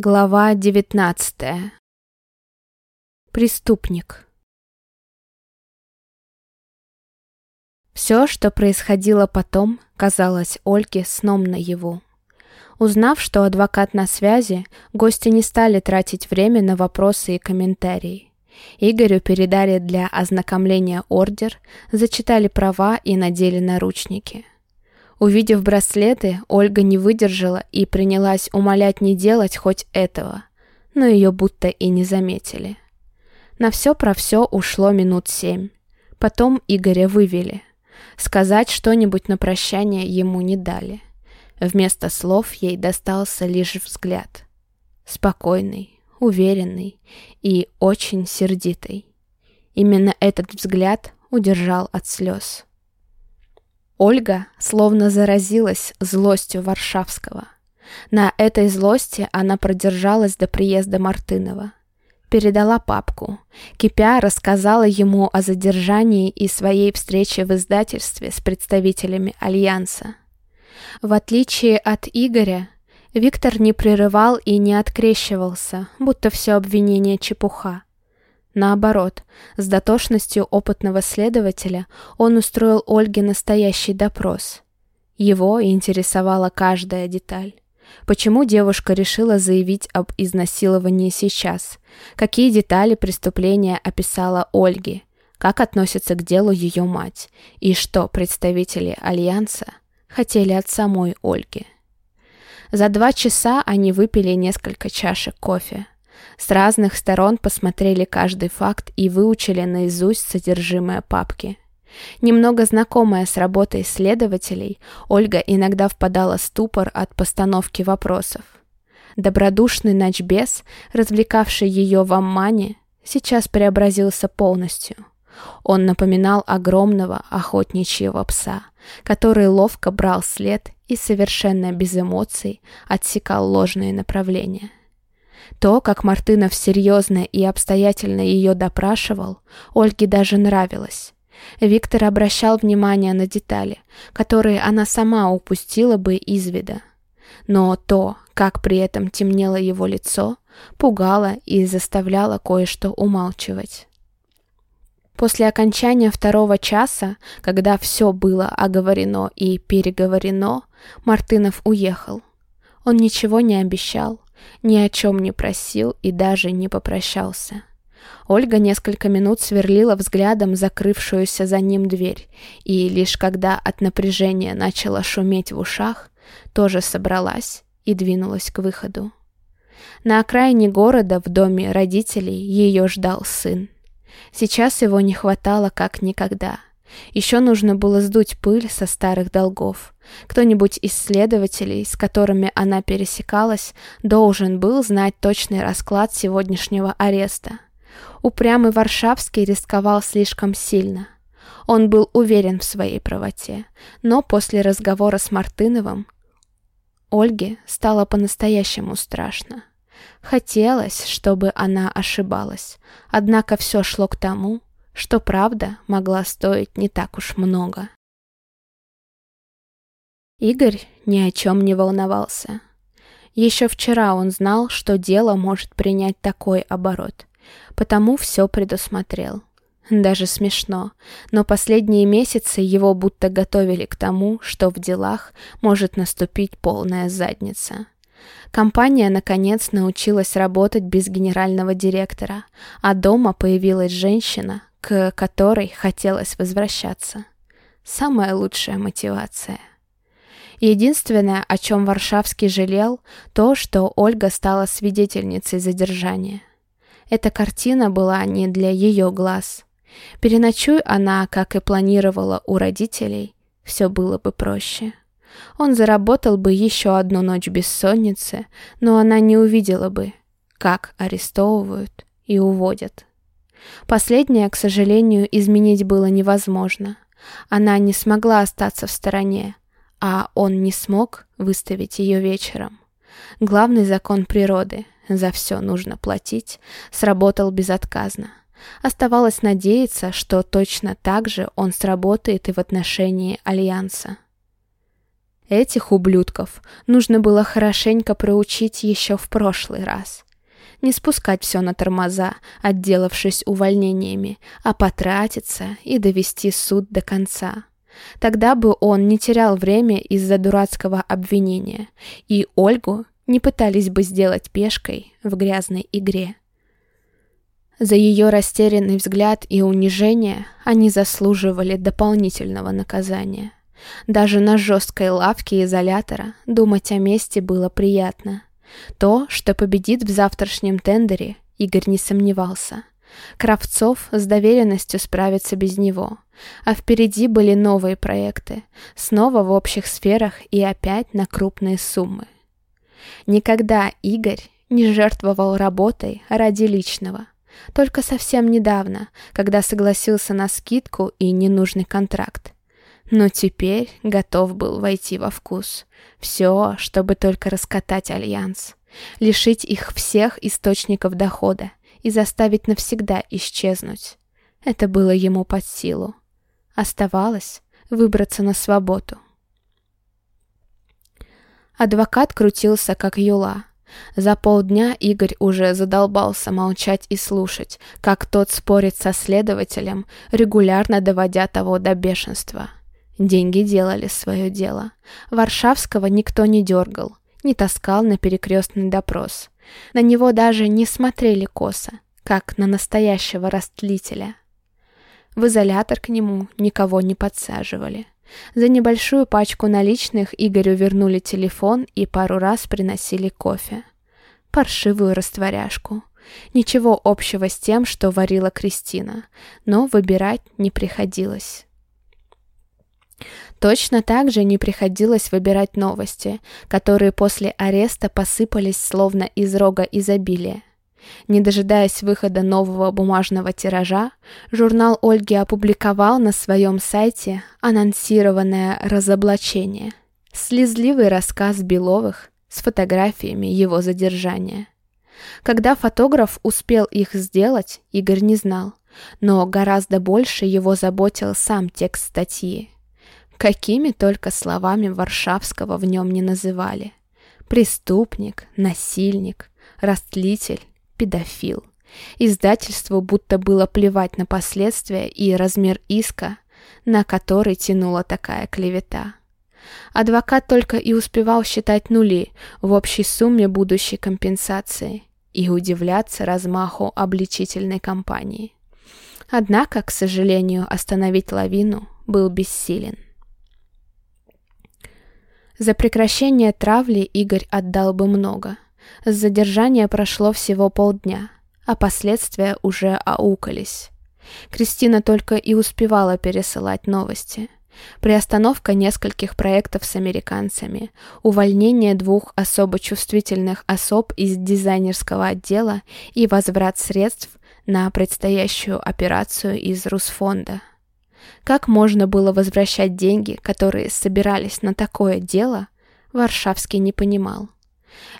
Глава девятнадцатая. Преступник. Все, что происходило потом, казалось Ольге сном наяву. Узнав, что адвокат на связи, гости не стали тратить время на вопросы и комментарии. Игорю передали для ознакомления ордер, зачитали права и надели наручники – Увидев браслеты, Ольга не выдержала и принялась умолять не делать хоть этого, но ее будто и не заметили. На все про все ушло минут семь. Потом Игоря вывели. Сказать что-нибудь на прощание ему не дали. Вместо слов ей достался лишь взгляд. Спокойный, уверенный и очень сердитый. Именно этот взгляд удержал от слез. Ольга словно заразилась злостью Варшавского. На этой злости она продержалась до приезда Мартынова. Передала папку. Кипя рассказала ему о задержании и своей встрече в издательстве с представителями Альянса. В отличие от Игоря, Виктор не прерывал и не открещивался, будто все обвинение чепуха. Наоборот, с дотошностью опытного следователя он устроил Ольге настоящий допрос. Его интересовала каждая деталь. Почему девушка решила заявить об изнасиловании сейчас? Какие детали преступления описала Ольге? Как относится к делу ее мать? И что представители Альянса хотели от самой Ольги? За два часа они выпили несколько чашек кофе. С разных сторон посмотрели каждый факт и выучили наизусть содержимое папки. Немного знакомая с работой следователей, Ольга иногда впадала в ступор от постановки вопросов. Добродушный ночбес, развлекавший ее в Аммане, сейчас преобразился полностью. Он напоминал огромного охотничьего пса, который ловко брал след и совершенно без эмоций отсекал ложные направления. То, как Мартынов серьезно и обстоятельно ее допрашивал, Ольге даже нравилось. Виктор обращал внимание на детали, которые она сама упустила бы из вида. Но то, как при этом темнело его лицо, пугало и заставляло кое-что умалчивать. После окончания второго часа, когда все было оговорено и переговорено, Мартынов уехал. Он ничего не обещал, ни о чем не просил и даже не попрощался. Ольга несколько минут сверлила взглядом закрывшуюся за ним дверь, и лишь когда от напряжения начала шуметь в ушах, тоже собралась и двинулась к выходу. На окраине города в доме родителей ее ждал сын. Сейчас его не хватало как никогда — еще нужно было сдуть пыль со старых долгов. Кто-нибудь из следователей, с которыми она пересекалась, должен был знать точный расклад сегодняшнего ареста. Упрямый Варшавский рисковал слишком сильно. Он был уверен в своей правоте, но после разговора с Мартыновым Ольге стало по-настоящему страшно. Хотелось, чтобы она ошибалась, однако все шло к тому, что правда могла стоить не так уж много. Игорь ни о чем не волновался. Еще вчера он знал, что дело может принять такой оборот, потому все предусмотрел. Даже смешно, но последние месяцы его будто готовили к тому, что в делах может наступить полная задница. Компания, наконец, научилась работать без генерального директора, а дома появилась женщина, к которой хотелось возвращаться. Самая лучшая мотивация. Единственное, о чем Варшавский жалел, то, что Ольга стала свидетельницей задержания. Эта картина была не для ее глаз. Переночуй она, как и планировала у родителей, все было бы проще. Он заработал бы еще одну ночь бессонницы, но она не увидела бы, как арестовывают и уводят. Последнее, к сожалению, изменить было невозможно. Она не смогла остаться в стороне, а он не смог выставить ее вечером. Главный закон природы «за все нужно платить» сработал безотказно. Оставалось надеяться, что точно так же он сработает и в отношении Альянса. Этих ублюдков нужно было хорошенько проучить еще в прошлый раз. Не спускать все на тормоза, отделавшись увольнениями, а потратиться и довести суд до конца. Тогда бы он не терял время из-за дурацкого обвинения, и Ольгу не пытались бы сделать пешкой в грязной игре. За ее растерянный взгляд и унижение они заслуживали дополнительного наказания. Даже на жесткой лавке изолятора думать о мести было приятно. То, что победит в завтрашнем тендере, Игорь не сомневался. Кравцов с доверенностью справится без него. А впереди были новые проекты, снова в общих сферах и опять на крупные суммы. Никогда Игорь не жертвовал работой ради личного. Только совсем недавно, когда согласился на скидку и ненужный контракт. Но теперь готов был войти во вкус. Все, чтобы только раскатать Альянс. Лишить их всех источников дохода и заставить навсегда исчезнуть. Это было ему под силу. Оставалось выбраться на свободу. Адвокат крутился как юла. За полдня Игорь уже задолбался молчать и слушать, как тот спорит со следователем, регулярно доводя того до бешенства. Деньги делали свое дело. Варшавского никто не дергал, не таскал на перекрестный допрос. На него даже не смотрели косо, как на настоящего растлителя. В изолятор к нему никого не подсаживали. За небольшую пачку наличных Игорю вернули телефон и пару раз приносили кофе. Паршивую растворяшку. Ничего общего с тем, что варила Кристина, но выбирать не приходилось. Точно так же не приходилось выбирать новости, которые после ареста посыпались словно из рога изобилия. Не дожидаясь выхода нового бумажного тиража, журнал Ольги опубликовал на своем сайте анонсированное разоблачение. Слезливый рассказ Беловых с фотографиями его задержания. Когда фотограф успел их сделать, Игорь не знал, но гораздо больше его заботил сам текст статьи. Какими только словами Варшавского в нем не называли. Преступник, насильник, растлитель, педофил. Издательству будто было плевать на последствия и размер иска, на который тянула такая клевета. Адвокат только и успевал считать нули в общей сумме будущей компенсации и удивляться размаху обличительной кампании. Однако, к сожалению, остановить лавину был бессилен. За прекращение травли Игорь отдал бы много. С задержания прошло всего полдня, а последствия уже аукались. Кристина только и успевала пересылать новости. Приостановка нескольких проектов с американцами, увольнение двух особо чувствительных особ из дизайнерского отдела и возврат средств на предстоящую операцию из Русфонда. Как можно было возвращать деньги, которые собирались на такое дело, Варшавский не понимал.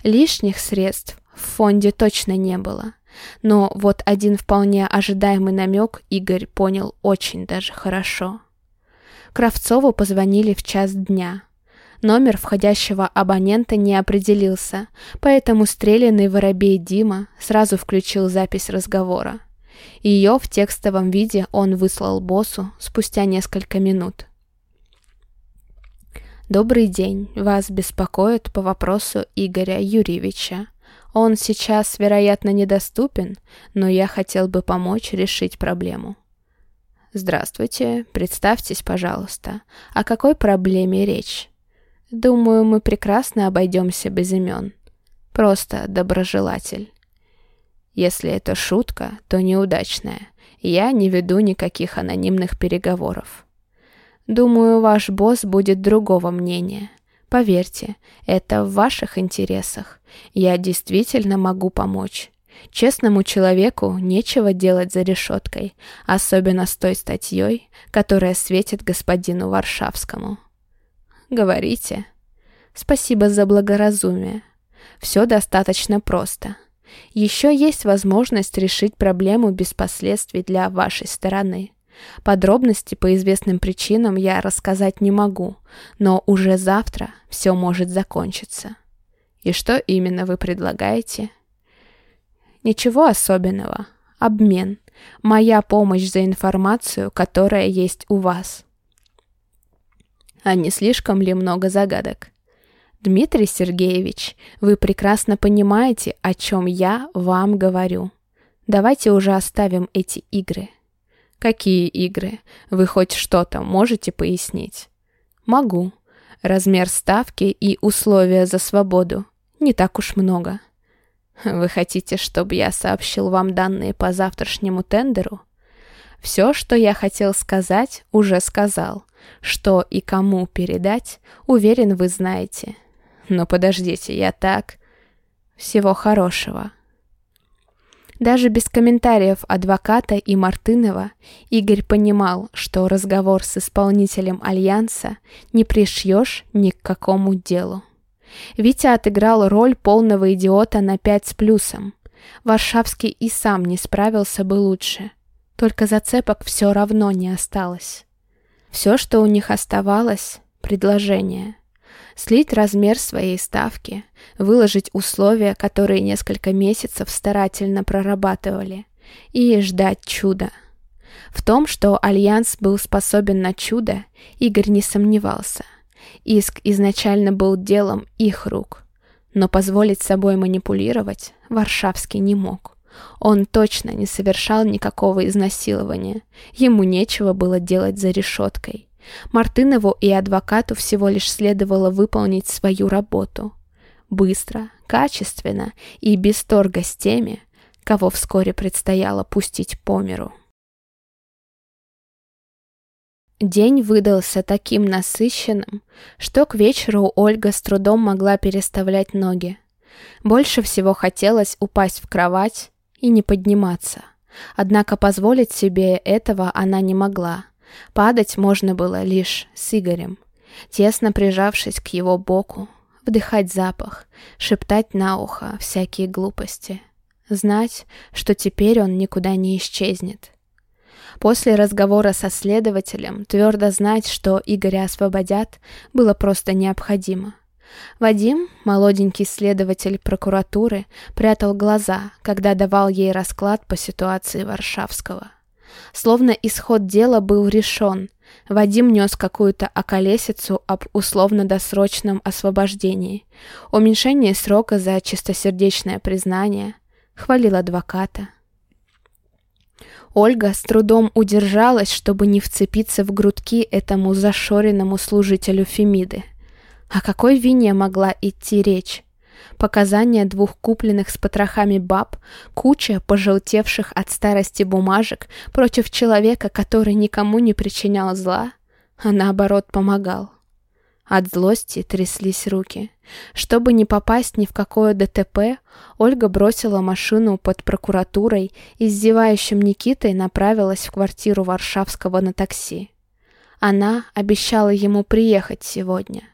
Лишних средств в фонде точно не было. Но вот один вполне ожидаемый намек Игорь понял очень даже хорошо. Кравцову позвонили в час дня. Номер входящего абонента не определился, поэтому стрелянный воробей Дима сразу включил запись разговора. Ее в текстовом виде он выслал боссу спустя несколько минут. «Добрый день. Вас беспокоит по вопросу Игоря Юрьевича. Он сейчас, вероятно, недоступен, но я хотел бы помочь решить проблему». «Здравствуйте. Представьтесь, пожалуйста. О какой проблеме речь?» «Думаю, мы прекрасно обойдемся без имен. Просто доброжелатель». Если это шутка, то неудачная. Я не веду никаких анонимных переговоров. Думаю, ваш босс будет другого мнения. Поверьте, это в ваших интересах. Я действительно могу помочь. Честному человеку нечего делать за решеткой, особенно с той статьей, которая светит господину Варшавскому. Говорите. Спасибо за благоразумие. Все достаточно просто. Еще есть возможность решить проблему без последствий для вашей стороны. Подробности по известным причинам я рассказать не могу, но уже завтра все может закончиться. И что именно вы предлагаете? Ничего особенного. Обмен. Моя помощь за информацию, которая есть у вас. А не слишком ли много загадок? Дмитрий Сергеевич, вы прекрасно понимаете, о чем я вам говорю. Давайте уже оставим эти игры. Какие игры? Вы хоть что-то можете пояснить? Могу. Размер ставки и условия за свободу. Не так уж много. Вы хотите, чтобы я сообщил вам данные по завтрашнему тендеру? Все, что я хотел сказать, уже сказал. Что и кому передать, уверен, вы знаете. Но подождите, я так... Всего хорошего. Даже без комментариев адвоката и Мартынова Игорь понимал, что разговор с исполнителем Альянса не пришьешь ни к какому делу. Витя отыграл роль полного идиота на пять с плюсом. Варшавский и сам не справился бы лучше. Только зацепок все равно не осталось. Все, что у них оставалось — предложение. Слить размер своей ставки, выложить условия, которые несколько месяцев старательно прорабатывали, и ждать чуда. В том, что Альянс был способен на чудо, Игорь не сомневался — Иск изначально был делом их рук. Но позволить собой манипулировать Варшавский не мог. Он точно не совершал никакого изнасилования. Ему нечего было делать за решеткой. Мартынову и адвокату всего лишь следовало выполнить свою работу. Быстро, качественно и без торга с теми, кого вскоре предстояло пустить по миру. День выдался таким насыщенным, что к вечеру Ольга с трудом могла переставлять ноги. Больше всего хотелось упасть в кровать и не подниматься. Однако позволить себе этого она не могла. Падать можно было лишь с Игорем. Тесно прижавшись к его боку, вдыхать запах, шептать на ухо всякие глупости. Знать, что теперь он никуда не исчезнет. После разговора со следователем твердо знать, что Игоря освободят, было просто необходимо. Вадим, молоденький следователь прокуратуры, прятал глаза, когда давал ей расклад по ситуации Варшавского. Словно исход дела был решен, Вадим нес какую-то околесицу об условно-досрочном освобождении, уменьшение срока за чистосердечное признание, хвалил адвоката. Ольга с трудом удержалась, чтобы не вцепиться в грудки этому зашоренному служителю Фемиды. О какой вине могла идти речь? Показания двух купленных с потрохами баб, куча пожелтевших от старости бумажек против человека, который никому не причинял зла, а наоборот помогал. От злости тряслись руки. Чтобы не попасть ни в какое ДТП, Ольга бросила машину под прокуратурой и с зевающим Никитой направилась в квартиру Варшавского на такси. Она обещала ему приехать сегодня.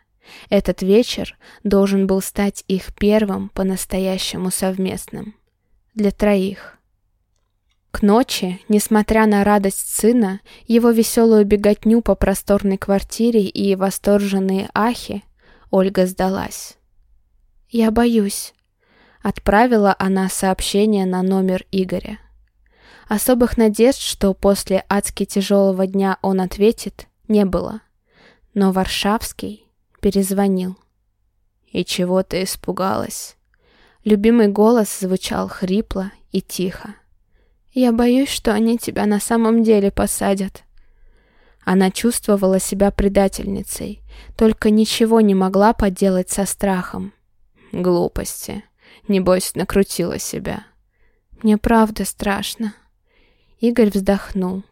Этот вечер должен был стать их первым по-настоящему совместным. Для троих. К ночи, несмотря на радость сына, его веселую беготню по просторной квартире и восторженные ахи, Ольга сдалась. «Я боюсь», — отправила она сообщение на номер Игоря. Особых надежд, что после адски тяжелого дня он ответит, не было. Но Варшавский перезвонил. «И чего ты испугалась?» Любимый голос звучал хрипло и тихо. Я боюсь, что они тебя на самом деле посадят. Она чувствовала себя предательницей, только ничего не могла поделать со страхом. Глупости. Небось, накрутила себя. Мне правда страшно. Игорь вздохнул.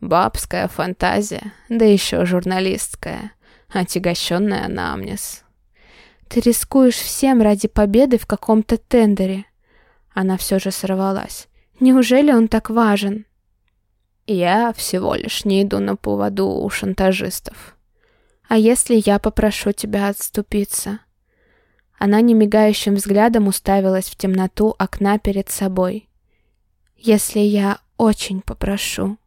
Бабская фантазия, да еще журналистская, отягощенная намнес. Ты рискуешь всем ради победы в каком-то тендере. Она все же сорвалась. Неужели он так важен? Я всего лишь не иду на поводу у шантажистов. А если я попрошу тебя отступиться? Она немигающим взглядом уставилась в темноту окна перед собой. Если я очень попрошу.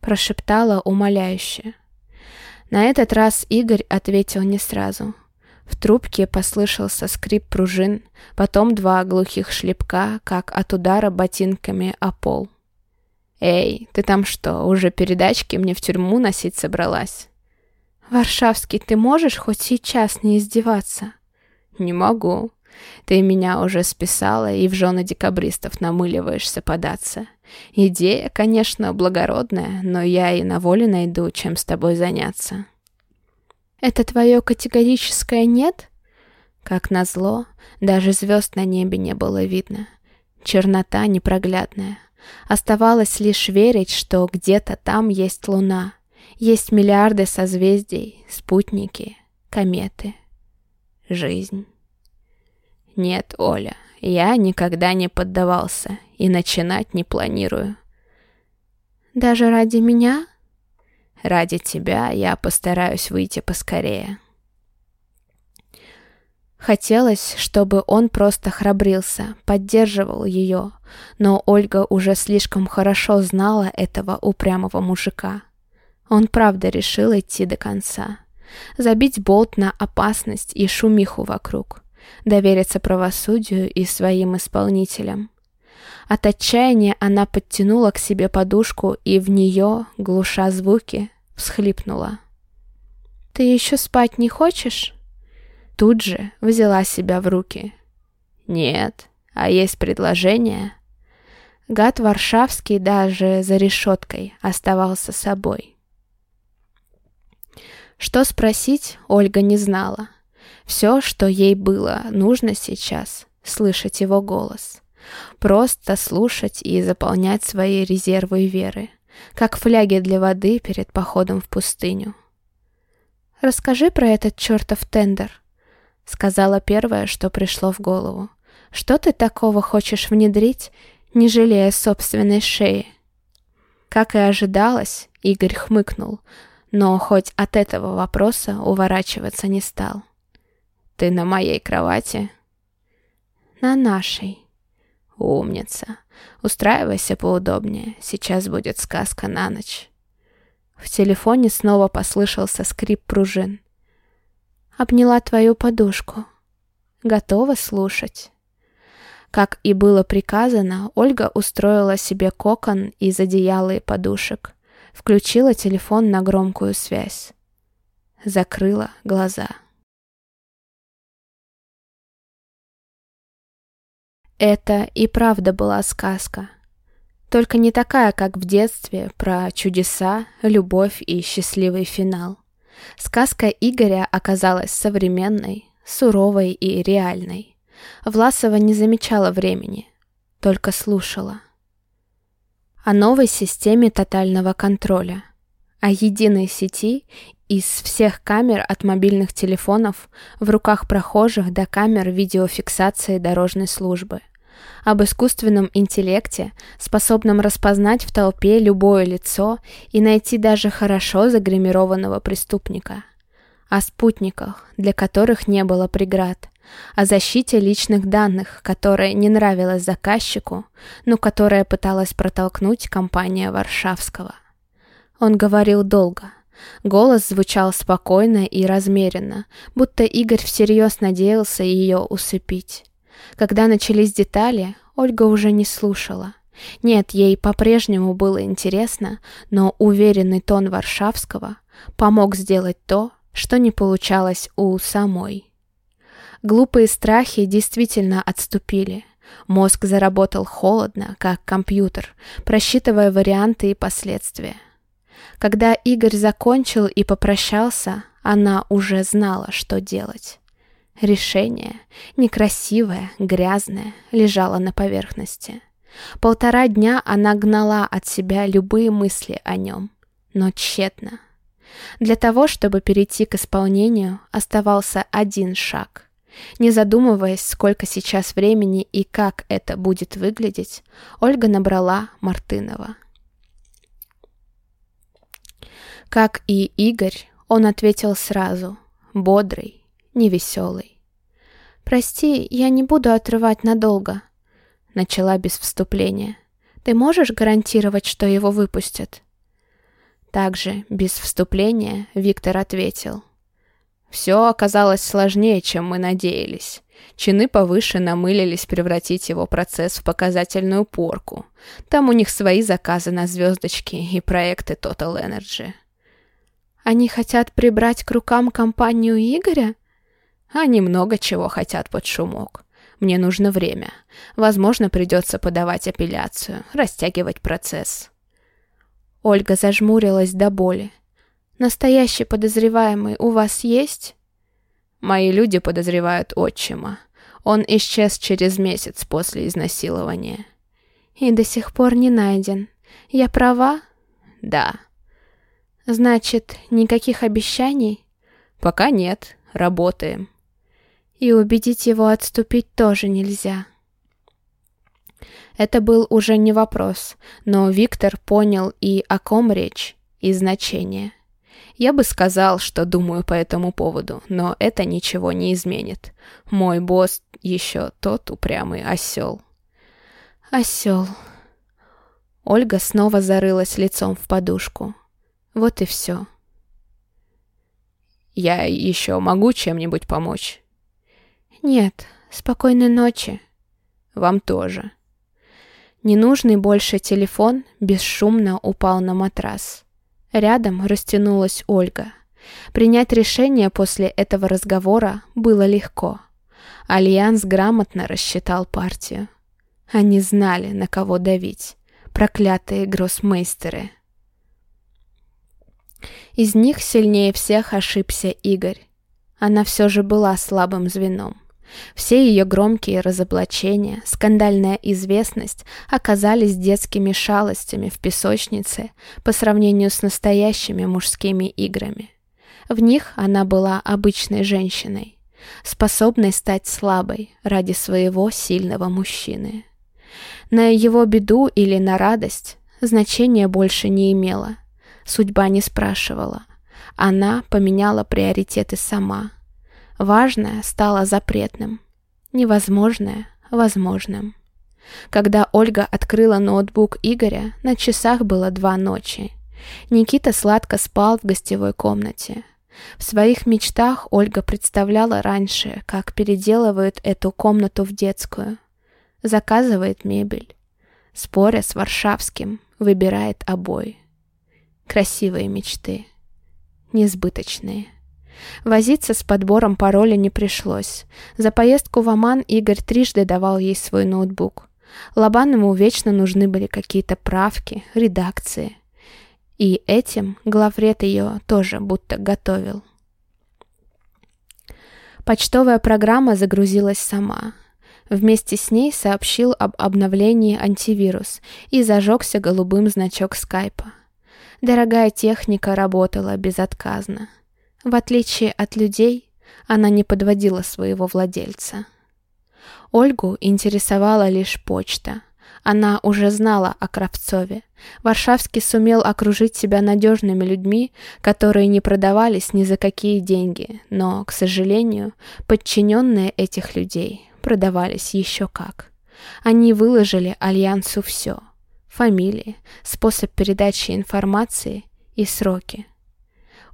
прошептала умоляюще. На этот раз Игорь ответил не сразу. В трубке послышался скрип пружин, потом два глухих шлепка, как от удара ботинками о пол. «Эй, ты там что, уже передачки мне в тюрьму носить собралась?» «Варшавский, ты можешь хоть сейчас не издеваться?» «Не могу. Ты меня уже списала и в жены декабристов намыливаешься податься. Идея, конечно, благородная, но я и на воле найду, чем с тобой заняться». «Это твое категорическое «нет»?» Как назло, даже звезд на небе не было видно. Чернота непроглядная. Оставалось лишь верить, что где-то там есть луна, есть миллиарды созвездий, спутники, кометы, жизнь. Нет, Оля, я никогда не поддавался и начинать не планирую. Даже ради меня? Ради тебя я постараюсь выйти поскорее. Хотелось, чтобы он просто храбрился, поддерживал ее, но Ольга уже слишком хорошо знала этого упрямого мужика. Он правда решил идти до конца. Забить болт на опасность и шумиху вокруг. Довериться правосудию и своим исполнителям. От отчаяния она подтянула к себе подушку и в нее, глуша звуки, всхлипнула. «Ты еще спать не хочешь?» Тут же взяла себя в руки. «Нет, а есть предложение?» Гад Варшавский даже за решеткой оставался собой. Что спросить, Ольга не знала. Все, что ей было нужно сейчас, слышать его голос. Просто слушать и заполнять свои резервы веры, как фляги для воды перед походом в пустыню. «Расскажи про этот чертов тендер», — сказала первое, что пришло в голову. «Что ты такого хочешь внедрить, не жалея собственной шеи?» Как и ожидалось, Игорь хмыкнул, но хоть от этого вопроса уворачиваться не стал. «Ты на моей кровати?» «На нашей». «Умница. Устраивайся поудобнее, сейчас будет сказка на ночь». В телефоне снова послышался скрип пружин. «Обняла твою подушку. Готова слушать?» Как и было приказано, Ольга устроила себе кокон из одеяла и подушек. Включила телефон на громкую связь. Закрыла глаза. Это и правда была сказка. Только не такая, как в детстве, про чудеса, любовь и счастливый финал. Сказка Игоря оказалась современной, суровой и реальной. Власова не замечала времени, только слушала о новой системе тотального контроля, о единой сети из всех камер от мобильных телефонов в руках прохожих до камер видеофиксации дорожной службы, об искусственном интеллекте, способном распознать в толпе любое лицо и найти даже хорошо загримированного преступника, о спутниках, для которых не было преград, о защите личных данных, которая не нравилась заказчику, но которая пыталась протолкнуть компания Варшавского. Он говорил долго. Голос звучал спокойно и размеренно, будто Игорь всерьез надеялся ее усыпить. Когда начались детали, Ольга уже не слушала. Нет, ей по-прежнему было интересно, но уверенный тон Варшавского помог сделать то, что не получалось у самой. Глупые страхи действительно отступили. Мозг заработал холодно, как компьютер, просчитывая варианты и последствия. Когда Игорь закончил и попрощался, она уже знала, что делать. Решение, некрасивое, грязное, лежало на поверхности. Полтора дня она гнала от себя любые мысли о нем, но тщетно. Для того, чтобы перейти к исполнению, оставался один шаг — не задумываясь, сколько сейчас времени и как это будет выглядеть, Ольга набрала Мартынова. Как и Игорь, он ответил сразу, бодрый, невеселый. «Прости, я не буду отрывать надолго», — начала без вступления. «Ты можешь гарантировать, что его выпустят?» Также, без вступления, Виктор ответил. «Все оказалось сложнее, чем мы надеялись. Чины повыше намылились превратить его процесс в показательную порку. Там у них свои заказы на звездочки и проекты Total Energy». «Они хотят прибрать к рукам компанию Игоря?» «Они много чего хотят под шумок. Мне нужно время. Возможно, придется подавать апелляцию, растягивать процесс». Ольга зажмурилась до боли. «Настоящий подозреваемый у вас есть?» «Мои люди подозревают отчима. Он исчез через месяц после изнасилования». «И до сих пор не найден. Я права?» «Да». «Значит, никаких обещаний?» «Пока нет. Работаем». И убедить его отступить тоже нельзя. Это был уже не вопрос, но Виктор понял и о ком речь, и значение. Я бы сказал, что думаю по этому поводу, но это ничего не изменит. Мой босс еще тот упрямый осел. Осел. Ольга снова зарылась лицом в подушку. Вот и все. Я еще могу чем-нибудь помочь? Нет, спокойной ночи. Вам тоже. Ненужный больше телефон бесшумно упал на матрас. Рядом растянулась Ольга. Принять решение после этого разговора было легко. Альянс грамотно рассчитал партию. Они знали, на кого давить. Проклятые гроссмейстеры. Из них сильнее всех ошибся Игорь. Она все же была слабым звеном. Все ее громкие разоблачения, скандальная известность оказались детскими шалостями в песочнице по сравнению с настоящими мужскими играми. В них она была обычной женщиной, способной стать слабой ради своего сильного мужчины. На его беду или на радость значения больше не имело. Судьба не спрашивала. Она поменяла приоритеты сама – Важное стало запретным. Невозможное — возможным. Когда Ольга открыла ноутбук Игоря, на часах было два ночи. Никита сладко спал в гостевой комнате. В своих мечтах Ольга представляла раньше, как переделывают эту комнату в детскую. Заказывает мебель. Споря с Варшавским, выбирает обои. Красивые мечты. Несбыточные. Возиться с подбором пароля не пришлось. За поездку в Оман Игорь трижды давал ей свой ноутбук. Лобанову вечно нужны были какие-то правки, редакции. И этим главред ее тоже будто готовил. Почтовая программа загрузилась сама. Вместе с ней сообщил об обновлении антивирус и зажегся голубым значок скайпа. Дорогая техника работала безотказно. В отличие от людей, она не подводила своего владельца. Ольгу интересовала лишь почта. Она уже знала о Кравцове. Варшавский сумел окружить себя надежными людьми, которые не продавались ни за какие деньги, но, к сожалению, подчиненные этих людей продавались еще как. Они выложили Альянсу все – фамилии, способ передачи информации и сроки.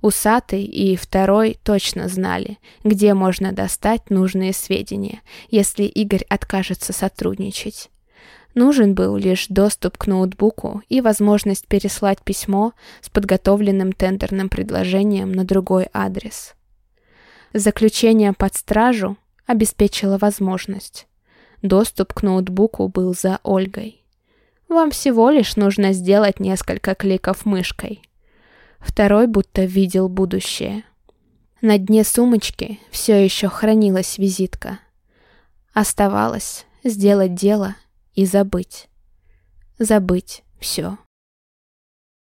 Усатый и второй точно знали, где можно достать нужные сведения, если Игорь откажется сотрудничать. Нужен был лишь доступ к ноутбуку и возможность переслать письмо с подготовленным тендерным предложением на другой адрес. Заключение под стражу обеспечило возможность. Доступ к ноутбуку был за Ольгой. Вам всего лишь нужно сделать несколько кликов мышкой – Второй будто видел будущее. На дне сумочки все еще хранилась визитка. Оставалось сделать дело и забыть. Забыть все.